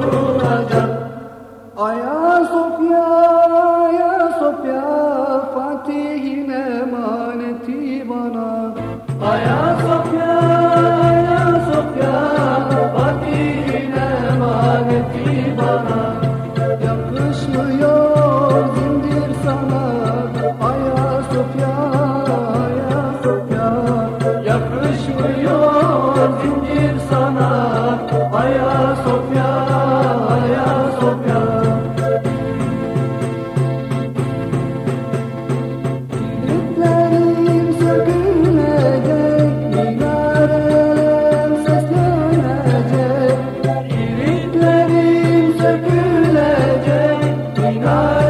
kurulacak. Ayasofya, Ayasofya, Fatih'in emaneti bana. God.